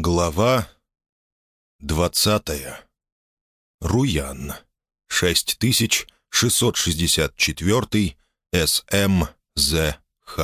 Глава двадцатая. Руян. 6664 СМЗХ.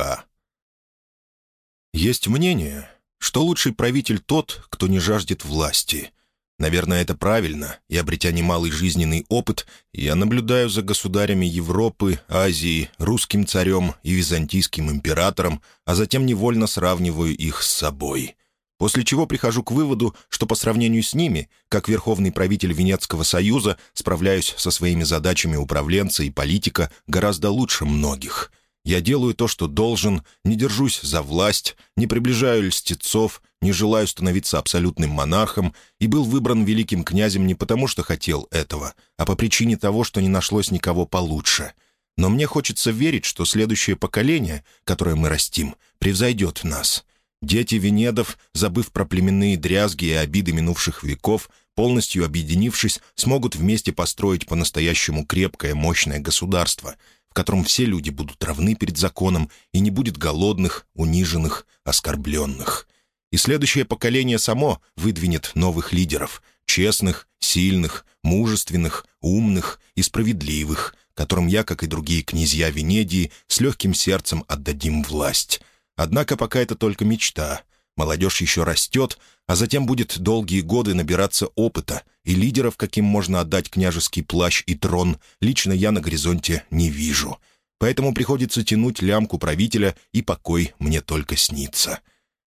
Есть мнение, что лучший правитель тот, кто не жаждет власти. Наверное, это правильно, и, обретя немалый жизненный опыт, я наблюдаю за государями Европы, Азии, русским царем и византийским императором, а затем невольно сравниваю их с собой — После чего прихожу к выводу, что по сравнению с ними, как верховный правитель Венецкого союза, справляюсь со своими задачами управленца и политика гораздо лучше многих. Я делаю то, что должен, не держусь за власть, не приближаю льстецов, не желаю становиться абсолютным монархом и был выбран великим князем не потому, что хотел этого, а по причине того, что не нашлось никого получше. Но мне хочется верить, что следующее поколение, которое мы растим, превзойдет нас — Дети Венедов, забыв про племенные дрязги и обиды минувших веков, полностью объединившись, смогут вместе построить по-настоящему крепкое, мощное государство, в котором все люди будут равны перед законом и не будет голодных, униженных, оскорбленных. И следующее поколение само выдвинет новых лидеров, честных, сильных, мужественных, умных и справедливых, которым я, как и другие князья Венедии, с легким сердцем отдадим власть — Однако пока это только мечта. Молодежь еще растет, а затем будет долгие годы набираться опыта, и лидеров, каким можно отдать княжеский плащ и трон, лично я на горизонте не вижу. Поэтому приходится тянуть лямку правителя, и покой мне только снится.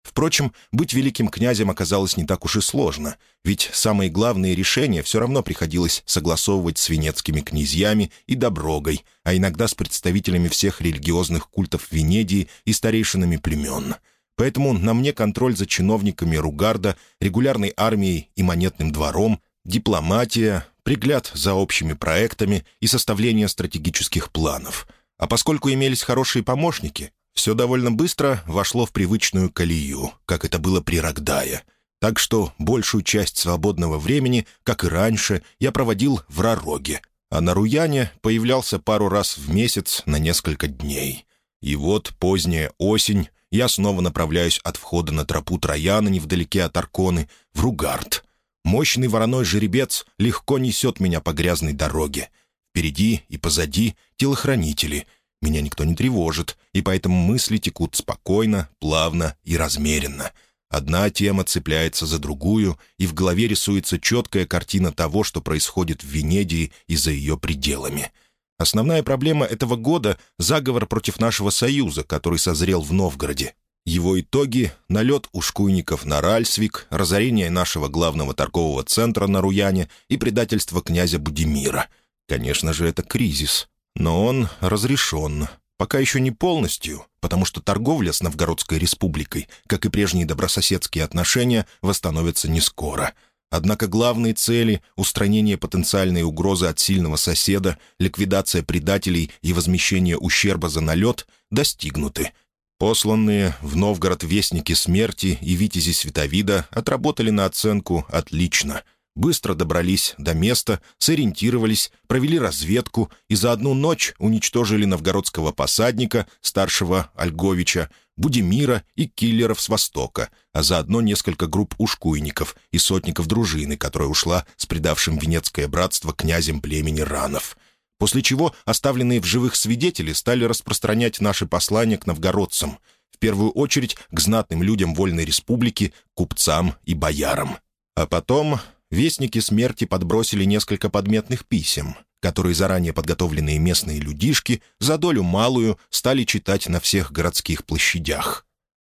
Впрочем, быть великим князем оказалось не так уж и сложно, ведь самые главные решения все равно приходилось согласовывать с венецкими князьями и Доброгой, а иногда с представителями всех религиозных культов Венедии и старейшинами племен. Поэтому на мне контроль за чиновниками Ругарда, регулярной армией и монетным двором, дипломатия, пригляд за общими проектами и составление стратегических планов. А поскольку имелись хорошие помощники, все довольно быстро вошло в привычную колею, как это было при Рогдае. Так что большую часть свободного времени, как и раньше, я проводил в Ророге, а на Руяне появлялся пару раз в месяц на несколько дней. И вот поздняя осень, я снова направляюсь от входа на тропу Трояна невдалеке от Арконы в Ругард. Мощный вороной жеребец легко несет меня по грязной дороге. Впереди и позади телохранители — меня никто не тревожит, и поэтому мысли текут спокойно, плавно и размеренно. Одна тема цепляется за другую, и в голове рисуется четкая картина того, что происходит в Венедии и за ее пределами. Основная проблема этого года — заговор против нашего союза, который созрел в Новгороде. Его итоги — налет ушкуйников на Ральсвик, разорение нашего главного торгового центра на Руяне и предательство князя Будимира. Конечно же, это кризис. Но он разрешен. Пока еще не полностью, потому что торговля с Новгородской республикой, как и прежние добрососедские отношения, восстановятся не скоро. Однако главные цели — устранение потенциальной угрозы от сильного соседа, ликвидация предателей и возмещение ущерба за налет — достигнуты. Посланные в Новгород вестники смерти и витязи Световида отработали на оценку «отлично», быстро добрались до места, сориентировались, провели разведку и за одну ночь уничтожили новгородского посадника, старшего Ольговича, Будимира и киллеров с Востока, а заодно несколько групп ушкуйников и сотников дружины, которая ушла с предавшим Венецкое братство князем племени Ранов. После чего оставленные в живых свидетели стали распространять наши послания к новгородцам, в первую очередь к знатным людям Вольной Республики, купцам и боярам. А потом Вестники смерти подбросили несколько подметных писем, которые заранее подготовленные местные людишки за долю малую стали читать на всех городских площадях.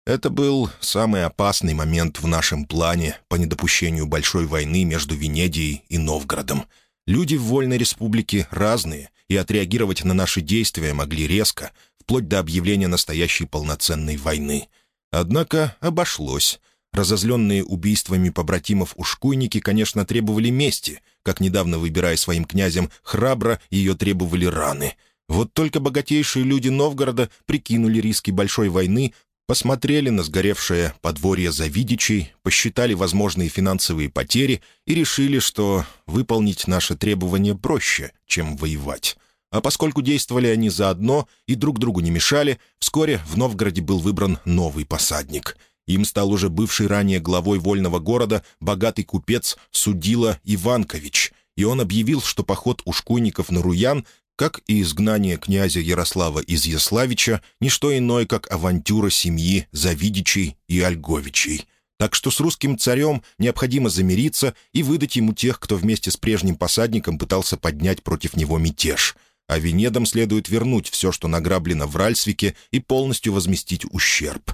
Это был самый опасный момент в нашем плане по недопущению большой войны между Венедией и Новгородом. Люди в Вольной Республике разные, и отреагировать на наши действия могли резко, вплоть до объявления настоящей полноценной войны. Однако обошлось — Разозленные убийствами побратимов ушкуйники, конечно, требовали мести, как недавно, выбирая своим князем храбро, ее требовали раны. Вот только богатейшие люди Новгорода прикинули риски большой войны, посмотрели на сгоревшее подворье Завидичей, посчитали возможные финансовые потери и решили, что выполнить наше требование проще, чем воевать. А поскольку действовали они заодно и друг другу не мешали, вскоре в Новгороде был выбран новый посадник — Им стал уже бывший ранее главой вольного города богатый купец Судила Иванкович, и он объявил, что поход ушкуйников на Руян как и изгнание князя Ярослава из Яславича, не что иное, как авантюра семьи Завидичей и Ольговичей. Так что с русским царем необходимо замириться и выдать ему тех, кто вместе с прежним посадником пытался поднять против него мятеж. А Венедам следует вернуть все, что награблено в Ральсвике, и полностью возместить ущерб.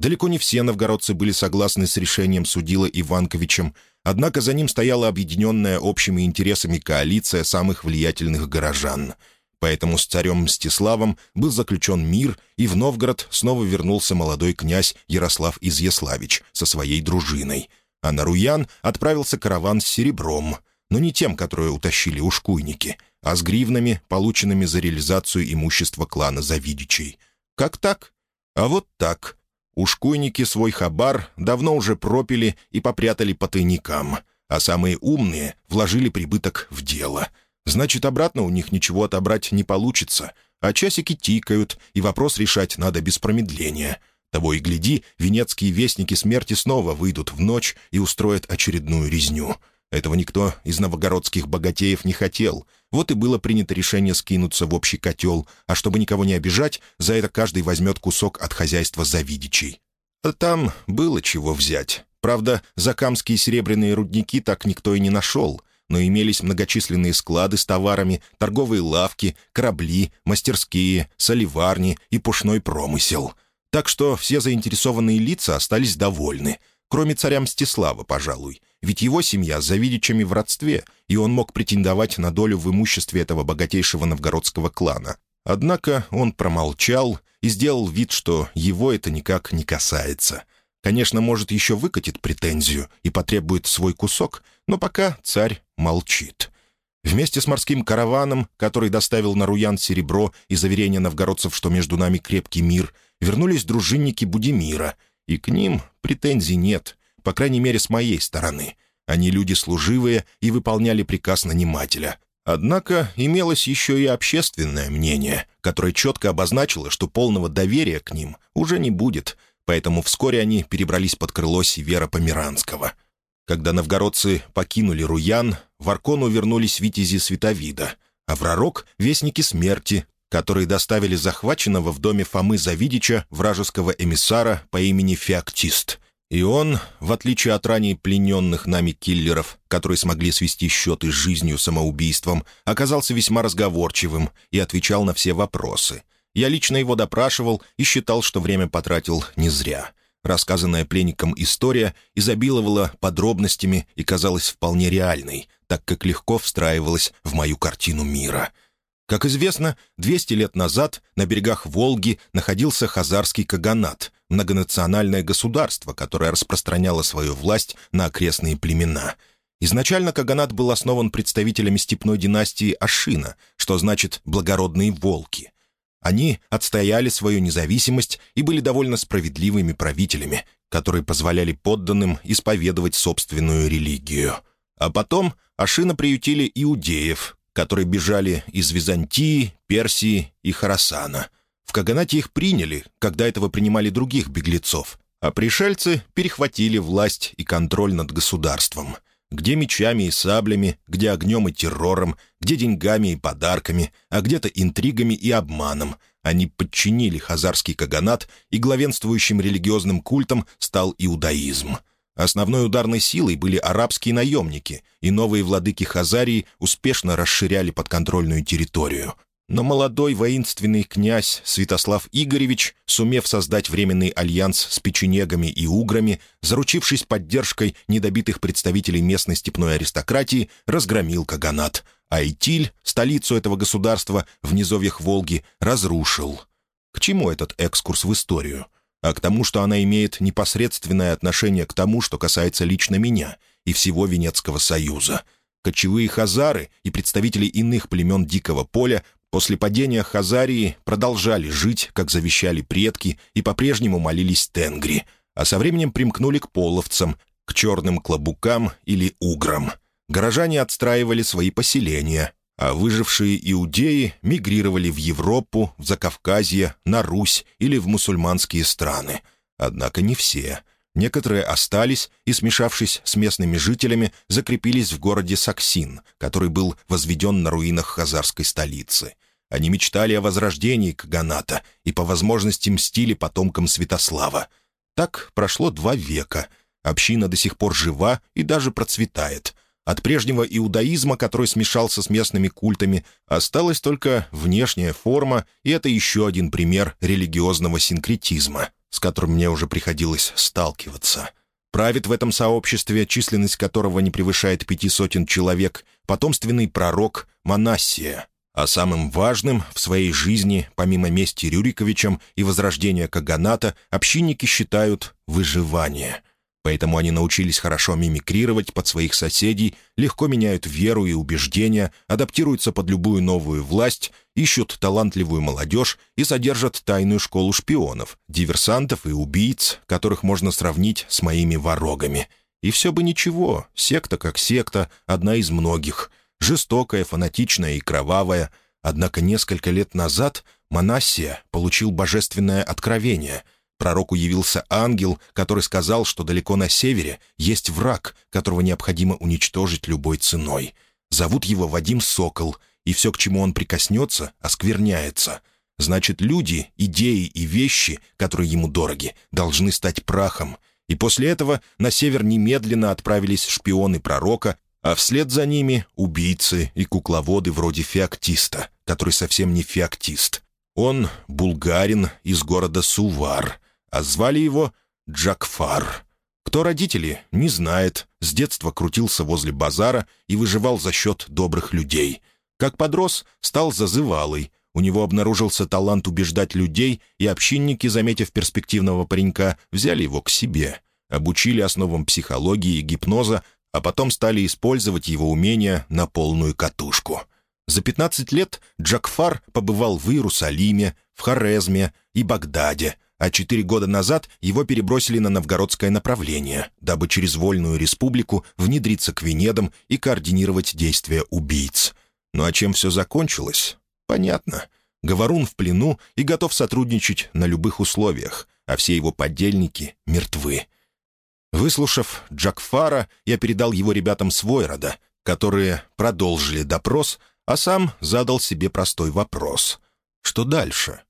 Далеко не все новгородцы были согласны с решением судила Иванковичем, однако за ним стояла объединенная общими интересами коалиция самых влиятельных горожан. Поэтому с царем Мстиславом был заключен мир, и в Новгород снова вернулся молодой князь Ярослав Изъяславич со своей дружиной. А на Руян отправился караван с серебром, но не тем, которое утащили ушкуйники, а с гривнами, полученными за реализацию имущества клана Завидичей. Как так? А вот так — Ушкуйники свой хабар давно уже пропили и попрятали по тайникам, а самые умные вложили прибыток в дело. Значит, обратно у них ничего отобрать не получится, а часики тикают, и вопрос решать надо без промедления. Того и гляди, венецкие вестники смерти снова выйдут в ночь и устроят очередную резню — этого никто из новогородских богатеев не хотел. Вот и было принято решение скинуться в общий котел, а чтобы никого не обижать, за это каждый возьмет кусок от хозяйства завидичей. А там было чего взять. Правда, закамские серебряные рудники так никто и не нашел, но имелись многочисленные склады с товарами, торговые лавки, корабли, мастерские, соливарни и пушной промысел. Так что все заинтересованные лица остались довольны — Кроме царя Мстислава, пожалуй. Ведь его семья с Завидичами в родстве, и он мог претендовать на долю в имуществе этого богатейшего новгородского клана. Однако он промолчал и сделал вид, что его это никак не касается. Конечно, может, еще выкатит претензию и потребует свой кусок, но пока царь молчит. Вместе с морским караваном, который доставил на Руян серебро и заверение новгородцев, что между нами крепкий мир, вернулись дружинники Будимира — и к ним претензий нет, по крайней мере, с моей стороны. Они люди служивые и выполняли приказ нанимателя. Однако имелось еще и общественное мнение, которое четко обозначило, что полного доверия к ним уже не будет, поэтому вскоре они перебрались под крыло Севера Померанского. Когда новгородцы покинули Руян, в Аркону вернулись витязи Световида, а в Ророк — вестники смерти, которые доставили захваченного в доме Фомы Завидича вражеского эмиссара по имени Феоктист. И он, в отличие от ранее плененных нами киллеров, которые смогли свести счеты с жизнью самоубийством, оказался весьма разговорчивым и отвечал на все вопросы. Я лично его допрашивал и считал, что время потратил не зря. Рассказанная пленником история изобиловала подробностями и казалась вполне реальной, так как легко встраивалась в мою картину мира — как известно, 200 лет назад на берегах Волги находился Хазарский Каганат, многонациональное государство, которое распространяло свою власть на окрестные племена. Изначально Каганат был основан представителями степной династии Ашина, что значит «благородные волки». Они отстояли свою независимость и были довольно справедливыми правителями, которые позволяли подданным исповедовать собственную религию. А потом Ашина приютили иудеев, которые бежали из Византии, Персии и Харасана. В Каганате их приняли, когда этого принимали других беглецов, а пришельцы перехватили власть и контроль над государством. Где мечами и саблями, где огнем и террором, где деньгами и подарками, а где-то интригами и обманом. Они подчинили хазарский каганат, и главенствующим религиозным культом стал иудаизм — Основной ударной силой были арабские наемники, и новые владыки Хазарии успешно расширяли подконтрольную территорию. Но молодой воинственный князь Святослав Игоревич, сумев создать временный альянс с печенегами и уграми, заручившись поддержкой недобитых представителей местной степной аристократии, разгромил Каганат, а Итиль, столицу этого государства в низовьях Волги, разрушил. К чему этот экскурс в историю? а к тому, что она имеет непосредственное отношение к тому, что касается лично меня и всего Венецкого союза. Кочевые хазары и представители иных племен Дикого поля после падения Хазарии продолжали жить, как завещали предки, и по-прежнему молились тенгри, а со временем примкнули к половцам, к черным клобукам или уграм. Горожане отстраивали свои поселения, а выжившие иудеи мигрировали в Европу, в Закавказье, на Русь или в мусульманские страны. Однако не все. Некоторые остались и, смешавшись с местными жителями, закрепились в городе Саксин, который был возведен на руинах хазарской столицы. Они мечтали о возрождении Каганата и по возможности мстили потомкам Святослава. Так прошло два века. Община до сих пор жива и даже процветает. От прежнего иудаизма, который смешался с местными культами, осталась только внешняя форма, и это еще один пример религиозного синкретизма, с которым мне уже приходилось сталкиваться. Правит в этом сообществе, численность которого не превышает пяти сотен человек, потомственный пророк Манассия, а самым важным в своей жизни, помимо мести Рюриковичам и возрождения Каганата, общинники считают выживание. Поэтому они научились хорошо мимикрировать под своих соседей, легко меняют веру и убеждения, адаптируются под любую новую власть, ищут талантливую молодежь и содержат тайную школу шпионов, диверсантов и убийц, которых можно сравнить с моими ворогами. И все бы ничего, секта как секта, одна из многих — жестокая, фанатичная и кровавая. Однако несколько лет назад Манассия получил божественное откровение. Пророку явился ангел, который сказал, что далеко на севере есть враг, которого необходимо уничтожить любой ценой. Зовут его Вадим Сокол, и все, к чему он прикоснется, оскверняется. Значит, люди, идеи и вещи, которые ему дороги, должны стать прахом. И после этого на север немедленно отправились шпионы пророка а вслед за ними убийцы и кукловоды вроде феоктиста, который совсем не феоктист. Он булгарин из города Сувар, а звали его Джакфар. Кто родители, не знает, с детства крутился возле базара и выживал за счет добрых людей. Как подрос, стал зазывалой, у него обнаружился талант убеждать людей, и общинники, заметив перспективного паренька, взяли его к себе — обучили основам психологии и гипноза, а потом стали использовать его умения на полную катушку. За 15 лет Джакфар побывал в Иерусалиме, в Хорезме и Багдаде, а четыре года назад его перебросили на новгородское направление, дабы через Вольную Республику внедриться к Венедам и координировать действия убийц. Ну а чем все закончилось? Понятно. Говорун в плену и готов сотрудничать на любых условиях, а все его подельники мертвы. Выслушав Джакфара, я передал его ребятам Свойрода, которые продолжили допрос, а сам задал себе простой вопрос. Что дальше?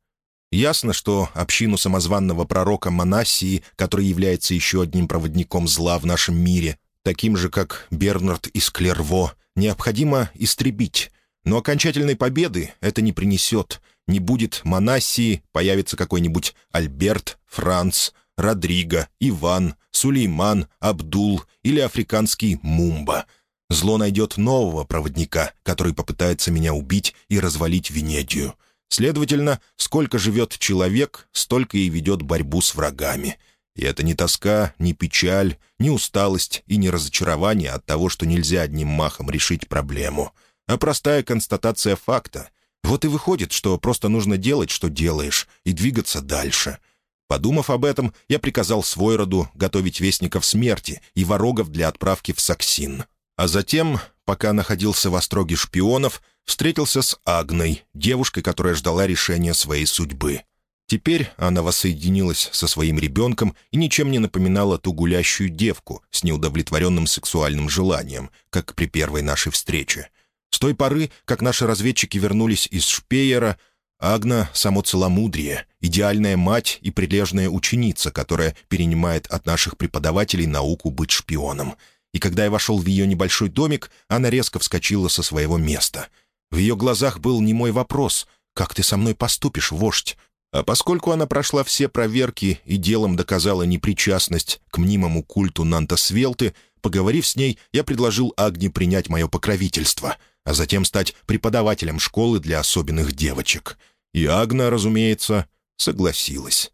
Ясно, что общину самозванного пророка Манассии, который является еще одним проводником зла в нашем мире, таким же, как Бернард из Клерво, необходимо истребить. Но окончательной победы это не принесет. Не будет Манассии, появится какой-нибудь Альберт, Франц, Родриго, Иван, Сулейман, Абдул или африканский Мумба. Зло найдет нового проводника, который попытается меня убить и развалить Венедию. Следовательно, сколько живет человек, столько и ведет борьбу с врагами. И это не тоска, не печаль, не усталость и не разочарование от того, что нельзя одним махом решить проблему, а простая констатация факта. Вот и выходит, что просто нужно делать, что делаешь, и двигаться дальше — Подумав об этом, я приказал свой роду готовить вестников смерти и ворогов для отправки в Саксин. А затем, пока находился в остроге шпионов, встретился с Агной, девушкой, которая ждала решения своей судьбы. Теперь она воссоединилась со своим ребенком и ничем не напоминала ту гулящую девку с неудовлетворенным сексуальным желанием, как при первой нашей встрече. С той поры, как наши разведчики вернулись из Шпеера, Агна — само целомудрие, идеальная мать и прилежная ученица, которая перенимает от наших преподавателей науку быть шпионом. И когда я вошел в ее небольшой домик, она резко вскочила со своего места. В ее глазах был не мой вопрос «Как ты со мной поступишь, вождь?» А поскольку она прошла все проверки и делом доказала непричастность к мнимому культу Нантасвелты, поговорив с ней, я предложил Агне принять мое покровительство, а затем стать преподавателем школы для особенных девочек — и Агна, разумеется, согласилась.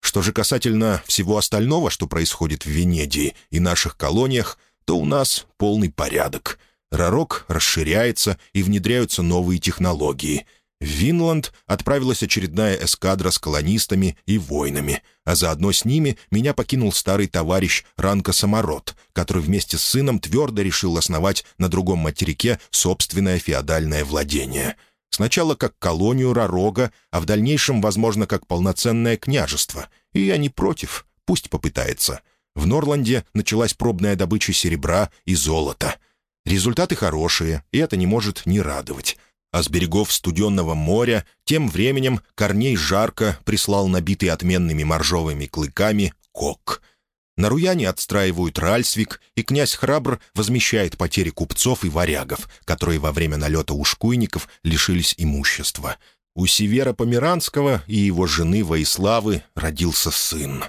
Что же касательно всего остального, что происходит в Венедии и наших колониях, то у нас полный порядок. Ророк расширяется и внедряются новые технологии. В Винланд отправилась очередная эскадра с колонистами и воинами, а заодно с ними меня покинул старый товарищ Ранка Самород, который вместе с сыном твердо решил основать на другом материке собственное феодальное владение — Сначала как колонию Ророга, а в дальнейшем, возможно, как полноценное княжество. И я не против, пусть попытается. В Норланде началась пробная добыча серебра и золота. Результаты хорошие, и это не может не радовать. А с берегов студенного моря тем временем Корней жарко прислал набитый отменными моржовыми клыками кок. На Руяне отстраивают Ральсвик, и князь Храбр возмещает потери купцов и варягов, которые во время налета ушкуйников лишились имущества. У Севера Померанского и его жены Воиславы родился сын.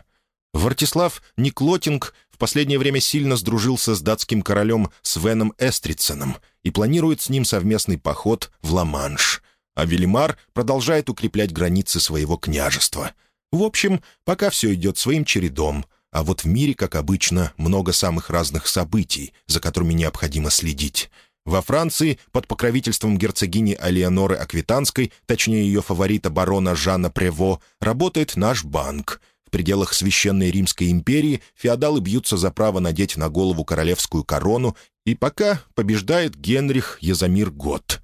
Вартислав Никлотинг в последнее время сильно сдружился с датским королем Свеном Эстриценом и планирует с ним совместный поход в Ла-Манш. А Велимар продолжает укреплять границы своего княжества. В общем, пока все идет своим чередом, а вот в мире, как обычно, много самых разных событий, за которыми необходимо следить. Во Франции под покровительством герцогини Алеоноры Аквитанской, точнее ее фаворита барона Жана Прево, работает наш банк — в пределах Священной Римской империи феодалы бьются за право надеть на голову королевскую корону, и пока побеждает Генрих Язамир Гот.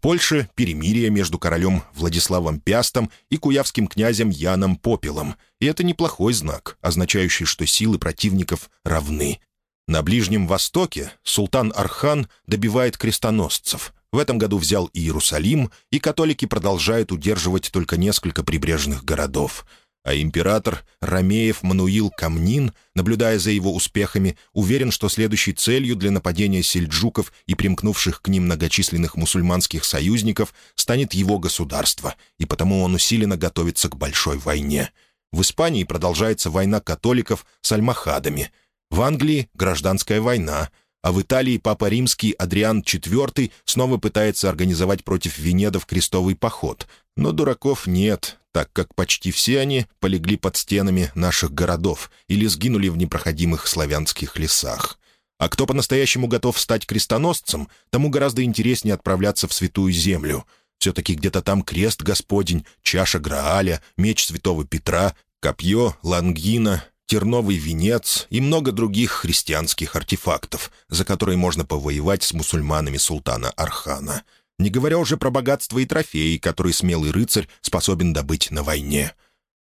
Польше перемирие между королем Владиславом Пястом и куявским князем Яном Попелом, и это неплохой знак, означающий, что силы противников равны. На Ближнем Востоке султан Архан добивает крестоносцев. В этом году взял Иерусалим, и католики продолжают удерживать только несколько прибрежных городов — а император Ромеев Мануил Камнин, наблюдая за его успехами, уверен, что следующей целью для нападения сельджуков и примкнувших к ним многочисленных мусульманских союзников станет его государство, и потому он усиленно готовится к большой войне. В Испании продолжается война католиков с альмахадами. В Англии — гражданская война, а в Италии папа римский Адриан IV снова пытается организовать против Венедов крестовый поход. Но дураков нет, так как почти все они полегли под стенами наших городов или сгинули в непроходимых славянских лесах. А кто по-настоящему готов стать крестоносцем, тому гораздо интереснее отправляться в Святую Землю. Все-таки где-то там крест Господень, чаша Грааля, меч Святого Петра, копье, лангина, терновый венец и много других христианских артефактов, за которые можно повоевать с мусульманами султана Архана — не говоря уже про богатство и трофеи, которые смелый рыцарь способен добыть на войне.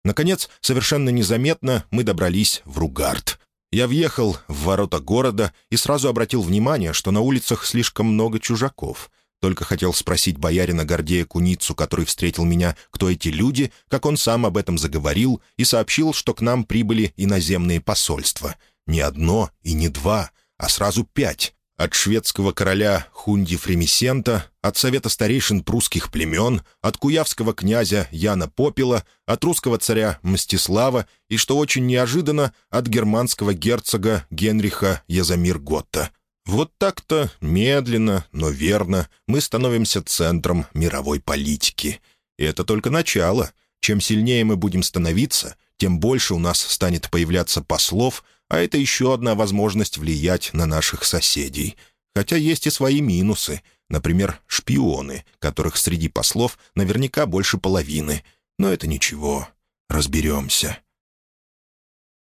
Наконец, совершенно незаметно мы добрались в Ругард. Я въехал в ворота города и сразу обратил внимание, что на улицах слишком много чужаков. Только хотел спросить боярина Гордея Куницу, который встретил меня, кто эти люди, как он сам об этом заговорил и сообщил, что к нам прибыли иноземные посольства. Не одно и не два, а сразу пять. От шведского короля Хунди Фремисента, от совета старейшин прусских племен, от куявского князя Яна Попела, от русского царя Мстислава и, что очень неожиданно, от германского герцога Генриха Язамир Готта. Вот так-то, медленно, но верно, мы становимся центром мировой политики. И это только начало. Чем сильнее мы будем становиться, тем больше у нас станет появляться послов — а это еще одна возможность влиять на наших соседей. Хотя есть и свои минусы. Например, шпионы, которых среди послов наверняка больше половины. Но это ничего. Разберемся.